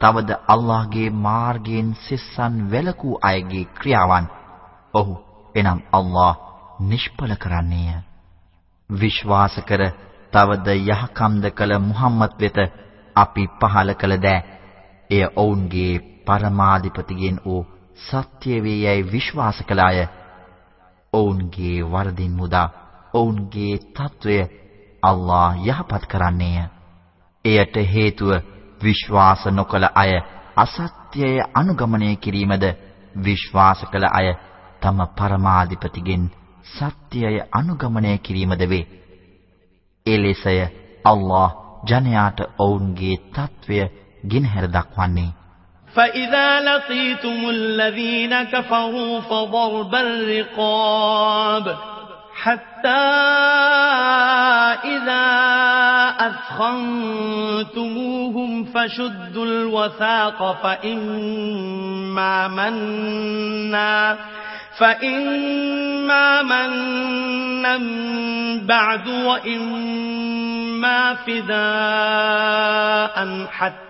තවද අල්ලාහගේ මාර්ගයෙන් සෙස්සන් වැළකූ අයගේ ක්‍රියාවන් ඔහු එනම් අල්ලාහ නිෂ්පල කරන්නේය. විශ්වාස කර තවද යහකම්ද කළ මුහම්මද් වෙත අපි පහල කළ දෑ. එය ඔවුන්ගේ පරමාධිපතිගෙන් වූ සත්‍ය වේයයි විශ්වාස කළ අය. ඔවුන්ගේ වරදින් මුදා ඔවුන්ගේ తত্ত্বය අල්ලාහ යහපත් කරන්නේය. එයට හේතුව විශ්වාස නොකළ අය අසත්‍යය අනුගමනය කිරීමද විශ්වාස කළ අය තම පරමාධිපතිගෙන් සත්‍යය අනුගමනය කිරීමද වේ. එලෙසය අල්ලාහ් ජනයාට ඔවුන්ගේ తත්වය ගිනහැර දක්වන්නේ. فَإِذَا لَقِيتُمُ الَّذِينَ كَفَرُوا فَضَرْبَ الرِّقَابِ حتى إذا أثخنتموهم فشدوا الوثاق فإما منا فإما منا بعد وإما فداء حتى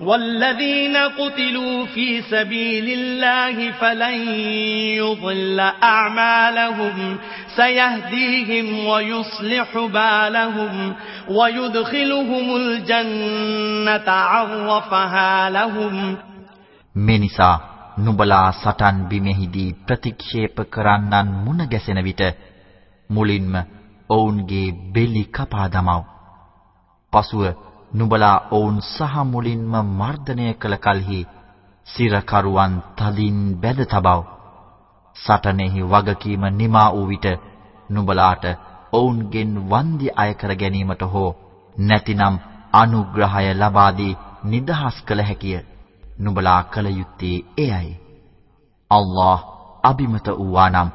والذين قتلوا في سبيل الله فلن يضل أعمالهم سيهديهم ويصلح بالهم ويدخلهم الجنة عرفها لهم මෙනිසා නුඹලා සටන් බිමෙහිදී ප්‍රතික්ෂේප කරන්නන් මුණ ගැසෙන විට මුලින්ම ඔවුන්ගේ බෙලි කපා දමව. පසුව නුඹලා ඔවුන් සහ මුලින්ම මර්ධනය කළ කලෙහි සිරකරුවන් තදින් බැඳ තබව. සටනෙහි වගකීම නිමා වූ විට නුඹලාට ඔවුන්ගෙන් වන්දි අය කර ගැනීමට හෝ නැතිනම් අනුග්‍රහය ලබා දී නිදහස් කළ හැකිය. නුඹලා කල යුත්තේ එයයි. අල්ලාහ් අබිමත වූවානම්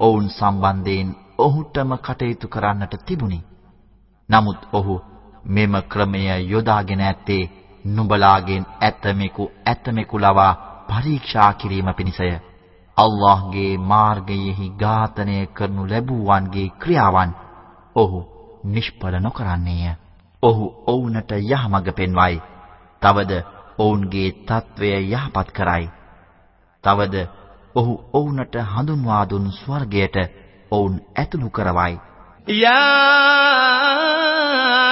ඔවුන් සම්බන්ධයෙන් ඔහුටම කටයුතු කරන්නට තිබුණි. නමුත් ඔහු මෙම ක්‍රමය යොදාගෙන ඇත්තේ නුඹලාගෙන් ඇතමෙකු ඇතමෙකු ලවා පරීක්ෂා කිරීම පිණිසය. අල්ලාහ්ගේ මාර්ගයෙහි ඝාතනය කරනු ලැබුවන්ගේ ක්‍රියාවන් ඔහු නිෂ්ඵල නොකරන්නේය. ඔහු ඔවුන්ට යහමඟ පෙන්වයි. තවද ඔවුන්ගේ తත්වය යහපත් කරයි. තවද ඔහු ඔවුන්ට හඳුන්වා දුන් ස්වර්ගයට ඔවුන් ඇතුළු කරවයි. යා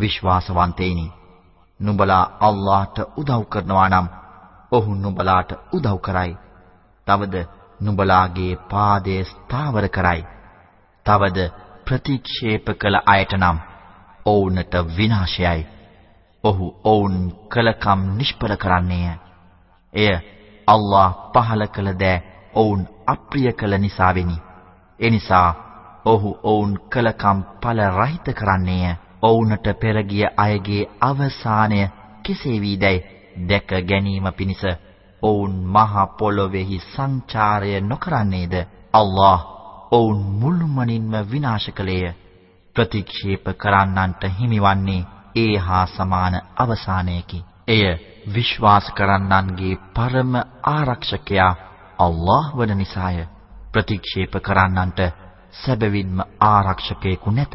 විශ්වාසවන්තේනි නුඹලා අල්ලාහට උදව් කරනවා නම් ඔහු නුඹලාට උදව් කරයි. තවද නුඹලාගේ පාදයේ ස්ථාවර කරයි. තවද ප්‍රතික්ෂේප කළ අයට නම් ඔවුන්ට විනාශයයි. ඔහු ඔවුන් කලකම් නිෂ්පල කරන්නේය. එය අල්ලාහ් පහල කළ දෑ ඔවුන් අප්‍රිය කළ නිසාවෙනි. එනිසා ඔහු ඔවුන් කලකම් ඵල රහිත කරන්නේය. ඔවුන්ට පෙර ගිය අයගේ අවසානය කෙසේ වීදැයි දැක ගැනීම පිණිස ඔවුන් මහ පොළොවේහි සංචාරය නොකරන්නේද? අල්ලාහ් ඔවුන් මුළුමනින්ම විනාශ කළේය. ප්‍රතික්ෂේප කරන්නන්ට හිමිවන්නේ ඒ හා සමාන අවසානයකි. එය විශ්වාස කරන්නන්ගේ පරම ආරක්ෂකයා අල්ලාහ් වන නිසාය. ප්‍රතික්ෂේප කරන්නන්ට සැබවින්ම ආරක්ෂකයෙකු නැත.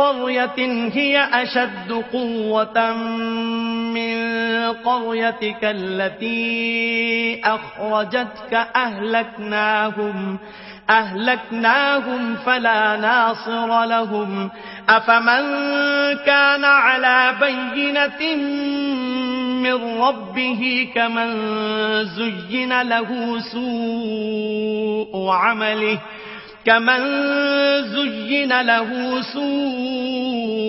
قرية هي أشد قوة من قريتك التي أخرجتك أهلكناهم أهلكناهم فلا ناصر لهم. أفمن كان على بينة من ربه كمن زين له سوء عمله. كمن زين له سوء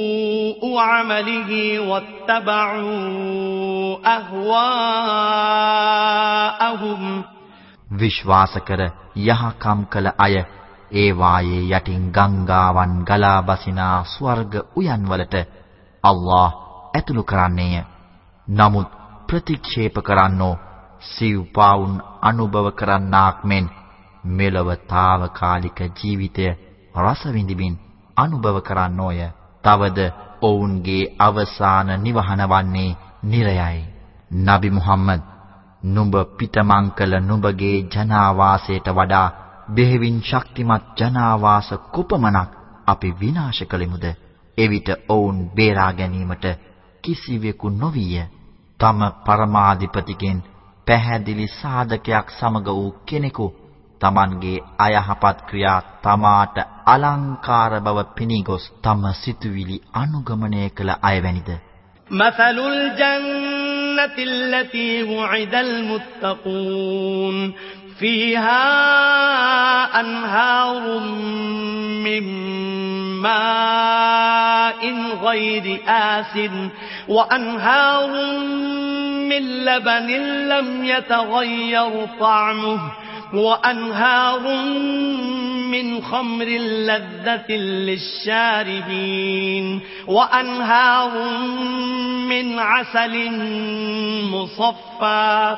عمله واتبعوا أهواءهم විශ්වාස කර යහකම් කළ අය ඒ වායේ යටින් ගංගාවන් ගලා බසිනා ස්වර්ග උයන්වලට අල්ලාහ් ඇතුළු කරන්නේය. නමුත් ප්‍රතික්ෂේප කරන්නෝ සිව්පාවුන් අනුභව කරන්නාක් මෙන් මෙලව తాවකාලික ජීවිතය රස විඳිමින් අනුභව කරන්නෝය. තවද ඔවුන්ගේ අවසාන නිවහන වන්නේ නිරයයි. නබි මුහම්මද් නුඹ පිටමං කළ නුඹගේ ජනාවාසයට වඩා බෙහෙවින් ශක්තිමත් ජනාවාස කුපමණක් අපි විනාශ කළෙමුද? එවිට ඔවුන් බේරා ගැනීමට කිසිවෙකු නොවිය. තම පරමාධිපතිගෙන් පැහැදිලි සාධකයක් සමග වූ කෙනෙකු Tamanගේ අයහපත් ක්‍රියා තමාට අලංකාර බව පිණි ගොස් තම සිතුවිලි අනුගමනය කළ අයවැනිද مثل الجنة التي وعد المتقون فيها أنهار من ماء غير آس وأنهار من لبن لم يتغير طعمه وأنهار من خمر لذة للشاربين وأنهار من عسل مصفى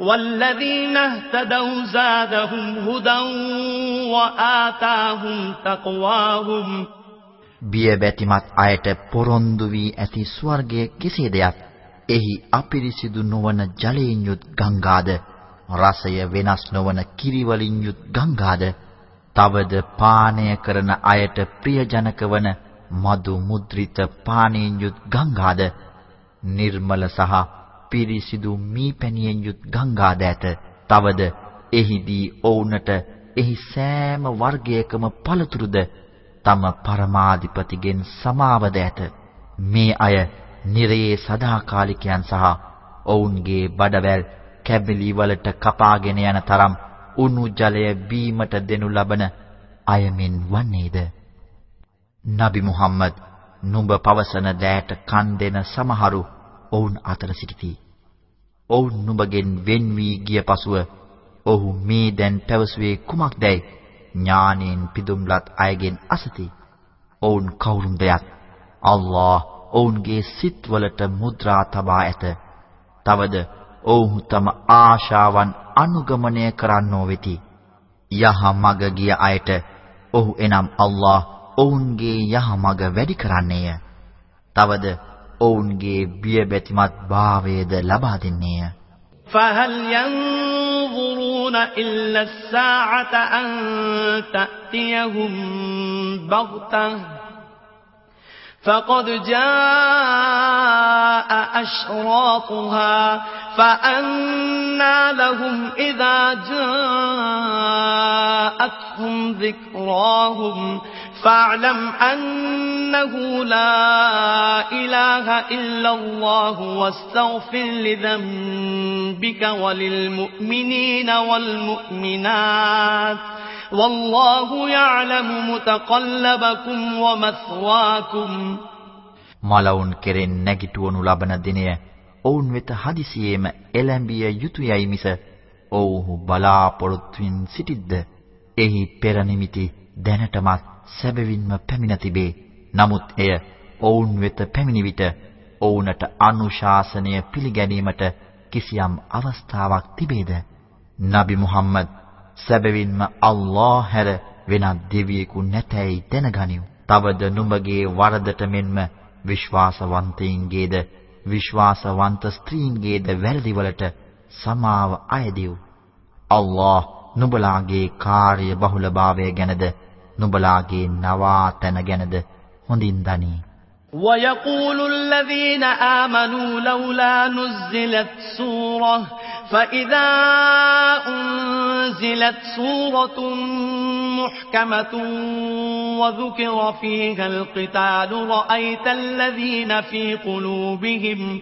والذين اهتدوا زادهم هدى وآتاهم تقواهم බිය බැතිමත් අයට පොරොන්දු වී ඇති ස්වර්ගය කෙසේදයක් එහි අපිරිසිදු නොවන ජලයෙන් යුත් ගංගාද? රසය වෙනස් නොවන කිරි වලින් යුත් ගංගාද? තවද පානය කරන අයට ප්‍රියජනක වන මధు මුද්‍රිත පානයෙන් යුත් ගංගාද? නිර්මල සහ පිරිසිදු මීපැණියෙන් යුත් ගංගා දෑත. තවද එහිදී ඔවුන්ට එහි සෑම වර්ගයකම පළතුරුද තම පරමාධිපතිගෙන් සමාව දෑත. මේ අය නිරයේ සදාකාලිකයන් සහ ඔවුන්ගේ බඩවැල් කැබලි වලට කපාගෙන යන තරම් උණු ජලය බීමට දෙනු ලබන අයමින් වන්නේද නබි මුහම්මද් නුඹ පවසන දෑට කන් දෙන සමහරු ඔවුන් අතර සිටිති. ඔවුන් නුඹගෙන් වෙන් වී ගිය පසුව ඔහු මේ දැන් පැවසුවේ කුමක්දයි ඥානෙන් පිදුම්ලත් අයගෙන් අසති. ඔවුන් කවුරුන්ද යත් අල්ලාහ් ඔවුන්ගේ සිත්වලට මුද්‍රා තබා ඇත. තවද ඔවුහු තම ආශාවන් අනුගමනය කරන්නෝ වෙති. යහ මග ගිය අයට ඔහු එනම් අල්ලාහ් ඔවුන්ගේ යහමඟ වැඩි කරන්නේය. තවද ඔවුන්ගේ බියබැතිමත් භාවයද ලබා දෙන්නේය. فهل ينظرون إلا الساعة أن تأتيهم بغتة فقد جاء أشراطها فأنى لهم إذا جاءتهم ذكراهم فاعلم أنه لا إله إلا الله واستغفر لذنبك وللمؤمنين والمؤمنات والله يعلم متقلبكم ومثواكم මලවුන් කෙරෙන් නැගිටවනු ලබන දිනය ඔවුන් වෙත හදිසියේම එළඹිය යුතුයයි මිස ඔවුහු බලාපොරොත්තුෙන් සිටිද්ද එහි පෙර නිමිති දැනටමත් සැබවින්ම පැමිණ තිබේ. නමුත් එය ඔවුන් වෙත පැමිණි විට ඔවුන්ට අනුශාසනය පිළිගැනීමට කිසියම් අවස්ථාවක් තිබේද? නබි මුහම්මද් සැබවින්ම අල්ලාහ් හැර වෙනත් දෙවියෙකු නැතැයි දැනගනිව්. තවද නුඹගේ වරදට මෙන්ම විශ්වාසවන්තයින්ගේද විශ්වාසවන්ත ස්ත්‍රීන්ගේද වැරදිවලට සමාව අයදිව්. අල්ලාහ් නුඹලාගේ කාර්ය බහුලභාවය ගැනද නුඹලාගේ නවාතන ගැනද හොඳින් දනී. ويقول الذين آمنوا لولا نزلت سورة فإذا أنزلت سورة محكمة وذكر فيها القتال رأيت الذين في قلوبهم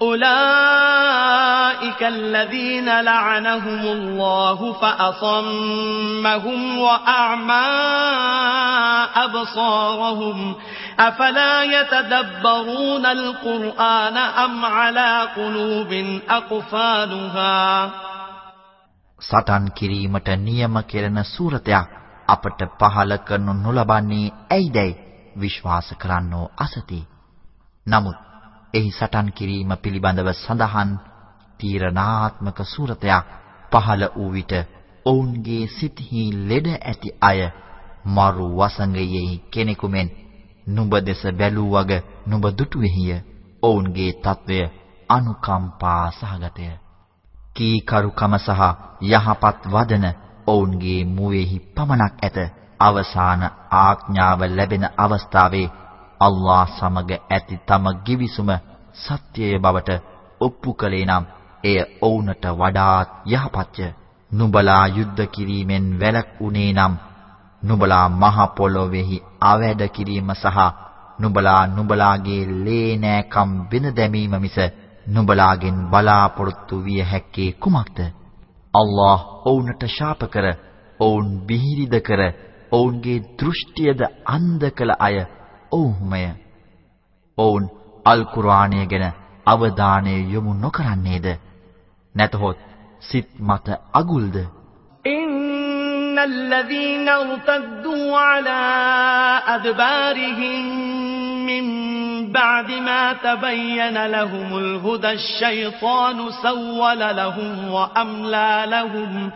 أولئك الذين لعنهم الله فأصمهم وأعمى أبصارهم أفلا يتدبرون القرآن أم على قلوب أقفالها සටන් කිරීමට නියම කෙරෙන සූරතයක් අපට පහල කරනු නොලබන්නේ ඇයිදයි විශ්වාස කරන්නෝ අසති. නමුත් එහි සටන් කිරීම පිළිබඳව සඳහන් තීරණාත්මක සූරතයක් පහළ වූ විට ඔවුන්ගේ සිතෙහි ලෙඩ ඇති අය මරු වසඟයෙහි කෙනෙකු මෙන් නුඹ දෙස බැලූ වග නුඹ දුටුවෙහිය. ඔවුන්ගේ తත්වය අනුකම්පා සහගතය. කීකරුකම සහ යහපත් වදන ඔවුන්ගේ මුවේහි පමණක් ඇත. අවසාන ආඥාව ලැබෙන අවස්ථාවේ අල්ලා සමග ඇති තම givisuma සත්‍යය බවට ඔප්පු කළේ නම් එය ඔවුන්ට වඩාත් යහපත්ය. නුඹලා යුද්ධ කිරීමෙන් වැළක්ුණේ නම් නුඹලා මහ පොළොවේහි අවැඩ කිරීම සහ නුඹලා නුඹලාගේ ලේ නෑකම් බිඳ දැමීම මිස නුඹලාගෙන් බලාපොරොත්තු විය හැක්කේ කුමක්ද? අල්ලාහ් ඔවුන්ට ශාප කර, ඔවුන් බිහිරිද කර, ඔවුන්ගේ දෘෂ්ටියද අන්ධ කළ අය ඔව්හුමය. ඔවුන් අල් කුර්ආනය ගැන අවධානය යොමු නොකරන්නේද? නැතහොත් සිත් මත අගුල්ද? إن الذين ارتدوا على أدبارهم من بعد ما تبين لهم الهدى الشيطان سول لهم وأملى لهم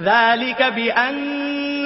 ذلك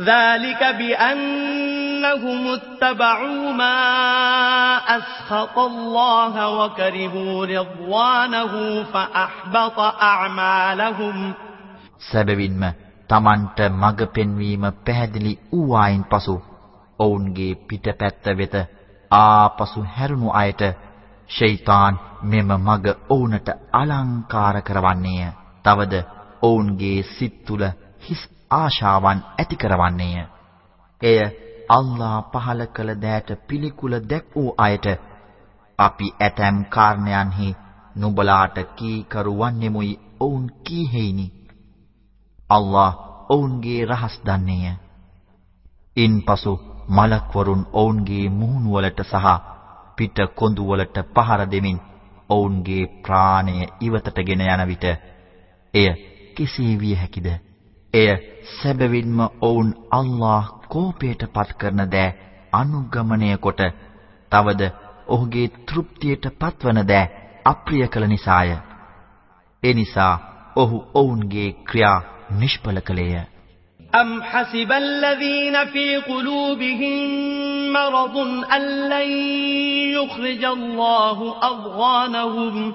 ذلك بأنهم اتبعوا ما أسخط الله وكرهوا رضوانه فأحبط أعمالهم සැබවින්ම Tamanට මඟ පෙන්වීම පැහැදිලි වූායින් පසු ඔවුන්ගේ පිටපැත්ත වෙත ආපසු හැරුණු අයට ෂයිතන් මෙම මග ඔවුන්ට අලංකාර කරවන්නේය. තවද ඔවුන්ගේ සිත් තුළ හිස් ආශාවන් ඇති කරවන්නේය. එය අල්ලා පහල කළ දෑට පිළිකුල දැක් වූ අයට අපි ඇතැම් කාරණයන්හි නුඹලාට කීකරු වන්නෙමුයි ඔවුන් කීහෙයිනි. අල්ලා ඔවුන්ගේ රහස් දන්නේය. ඉන්පසු මලක්වරුන් ඔවුන්ගේ මුහුණු වලට සහ පිට කොඳු වලට පහර දෙමින් ඔවුන්ගේ ප්‍රාණය ඉවතටගෙන යන විට එය කෙසේ විය හැකිද? එය සැබවින්ම ඔවුන් අල්ලාහ් කෝපයට පත් කරන දෑ අනුගමනය කොට තවද ඔහුගේ තෘප්තියට පත්වන දෑ අප්‍රිය කළ නිසාය. ඒ නිසා ඔහු ඔවුන්ගේ ක්‍රියා නිෂ්ඵල කළේය. أم حسب الذين في قلوبهم مرض أن لن يخرج الله أضغانهم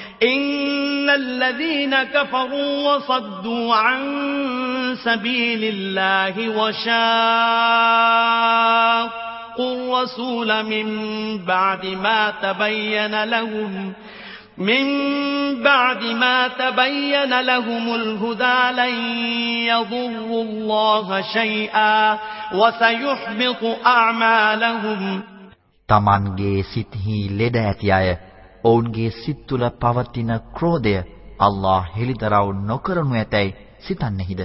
إن الذين كفروا وصدوا عن سبيل الله وشاقوا الرسول من بعد ما تبين لهم من بعد ما تبين لهم الهدى لن يضروا الله شيئا وسيحبط أعمالهم තමන්ගේ සිත්හි ලෙඩ ඇති අය ඔවුන්ගේ සිත් තුළ පවතින ක්‍රෝධය අල්ලාහ් හෙළිදරව් නොකරනු ඇතැයි සිතන්නේහිද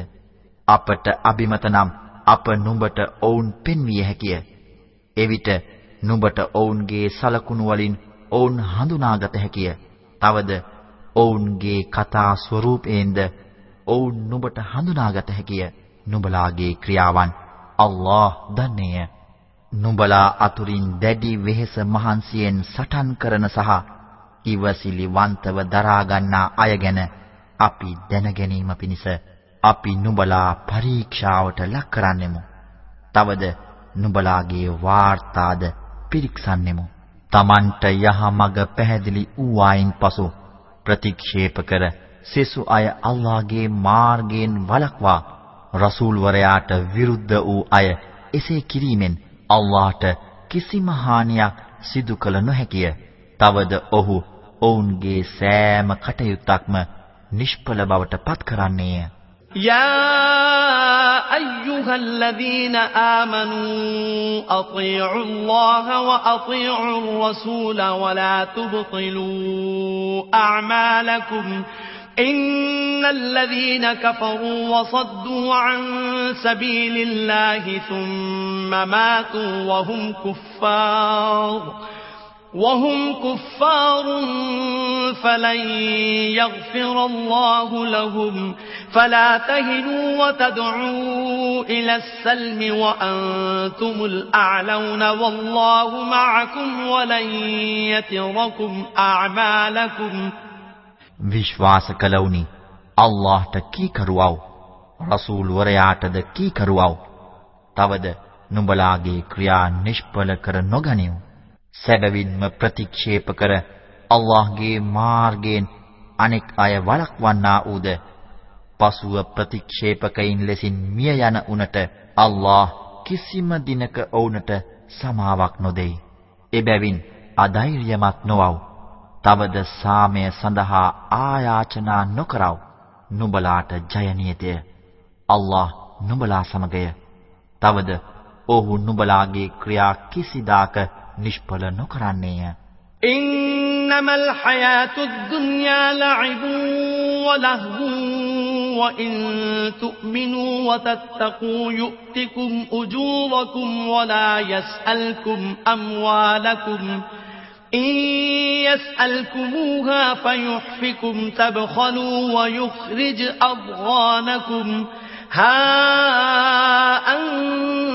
අපට අබිමත නම් අප නුඹට ඔවුන් පෙන්විය හැකිය එවිට නුඹට ඔවුන්ගේ සලකුණු වලින් ඔවුන් හඳුනාගත හැකිය. තවද ඔවුන්ගේ කතා ස්වරූපයෙන්ද ඔවුන් නුඹට හඳුනාගත හැකිය. නුඹලාගේ ක්‍රියාවන් අල්ලාහ් දන්නේය. නුඹලා අතුරින් දැඩි වෙහෙස මහන්සියෙන් සටන් කරන සහ ඉවසිලිවන්තව දරා ගන්නා අය ගැන අපි දැන පිණිස අපි නුඹලා පරීක්ෂාවට ලක් කරන්නෙමු. තවද නුඹලාගේ වාර්තාද පිරික්සන්නෙමු. Tamanට යහමඟ පැහැදිලි වූායින් පසු ප්‍රතික්ෂේප කර සෙසු අය අල්ලාහගේ මාර්ගයෙන් වළක්වා රසූල් වරයාට විරුද්ධ වූ අය එසේ කිරීමෙන් අල්ලාහට කිසිම හානියක් සිදු කළ නොහැකිය. තවද ඔහු ඔවුන්ගේ සෑම කටයුත්තක්ම නිෂ්ඵල බවට පත් කරන්නේය. يا أيها الذين آمنوا أطيعوا الله وأطيعوا الرسول ولا تبطلوا أعمالكم إن الذين كفروا وصدوا عن سبيل الله ثم ماتوا وهم كفار وهم كفار فلن يغفر الله لهم فلا تهنوا وتدعوا إلى السلم وأنتم الأعلون والله معكم ولن يتركم أعمالكم විශ්වාස කළවුනි අල්ලාහට කීකරුවව් රසූල් වරයාටද කීකරුවව් තවද නුඹලාගේ ක්‍රියා නිෂ්ඵල කර නොගනිව් සැබවින්ම ප්‍රතික්ෂේප කර අල්ලාහ්ගේ මාර්ගයෙන් අනෙක් අය වළක්වන්නා ඌද පසුව ප්‍රතික්ෂේපකයින් ලෙසින් මිය යන උනට අල්ලාහ් කිසිම දිනක ඔවුන්ට සමාවක් නොදෙයි. එබැවින් අධෛර්යමත් නොවව්. තවද සාමය සඳහා ආයාචනා නොකරව. නුඹලාට ජය නියතය. අල්ලාහ් නුඹලා සමගය. තවද ඔහු නුඹලාගේ ක්‍රියා කිසිදාක නිෂ්ඵල නොකරන්නේය. إنما الحياة الدنيا لعب ولهو وإن تؤمنوا وتتقوا يؤتكم أجوركم ولا يسألكم أموالكم إن يسألكموها فيحفكم تبخلوا ويخرج أضغانكم ها أنتم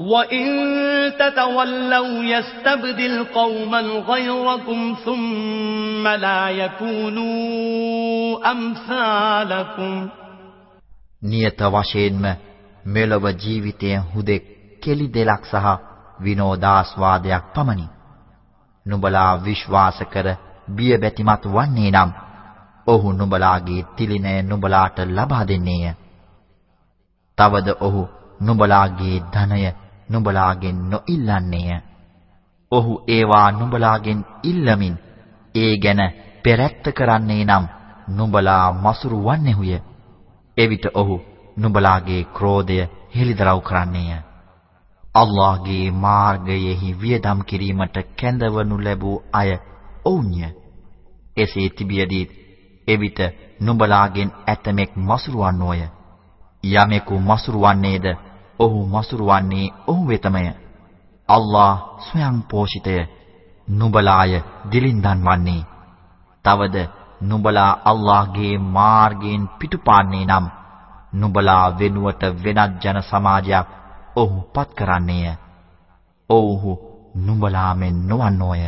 وإن تتولوا يستبدل قوما غيركم ثم لا يكونوا أمثالكم නියත වශයෙන්ම මෙලොව ජීවිතය හුදෙක් කෙලි දෙලක් සහ විනෝදාස්වාදයක් පමණි. නුඹලා විශ්වාස කර බිය බැතිමත් වන්නේ නම් ඔහු නුඹලාගේ තිලිනය නුඹලාට ලබා දෙන්නේය. තවද ඔහු නුඹලාගේ ධනය නුඹලාගෙන් නොඉල්ලන්නේය. ඔහු ඒවා නුඹලාගෙන් ඉල්ලමින් ඒ ගැන පෙරැත්ත කරන්නේ නම් නුඹලා මසුරු වන්නේහුය. එවිට ඔහු නුඹලාගේ ක්‍රෝධය හෙළිදරව් කරන්නේය. අල්ලාහ්ගේ මාර්ගයෙහි වියදම් කිරීමට කැඳවනු ලැබූ අය ඔවුන්ය. එසේ තිබියදී එවිට නුඹලාගෙන් ඇතමෙක් මසුරුවන්නෝය. යමෙකු මසුරුවන්නේද ඔහු මසුරුවන්නේ ඔහු වෙතමය. අල්ලාහ් ස්වයං පෝෂිතය. නුඹලාය දිලින්දන් වන්නේ. තවද නුඹලා අල්ලාහ්ගේ මාර්ගයෙන් පිටුපාන්නේ නම් නුඹලා වෙනුවට වෙනත් ජන සමාජයක් ඔහු පත් කරන්නේය. ඔව්හු නුඹලා මෙන් නොවන්නෝය.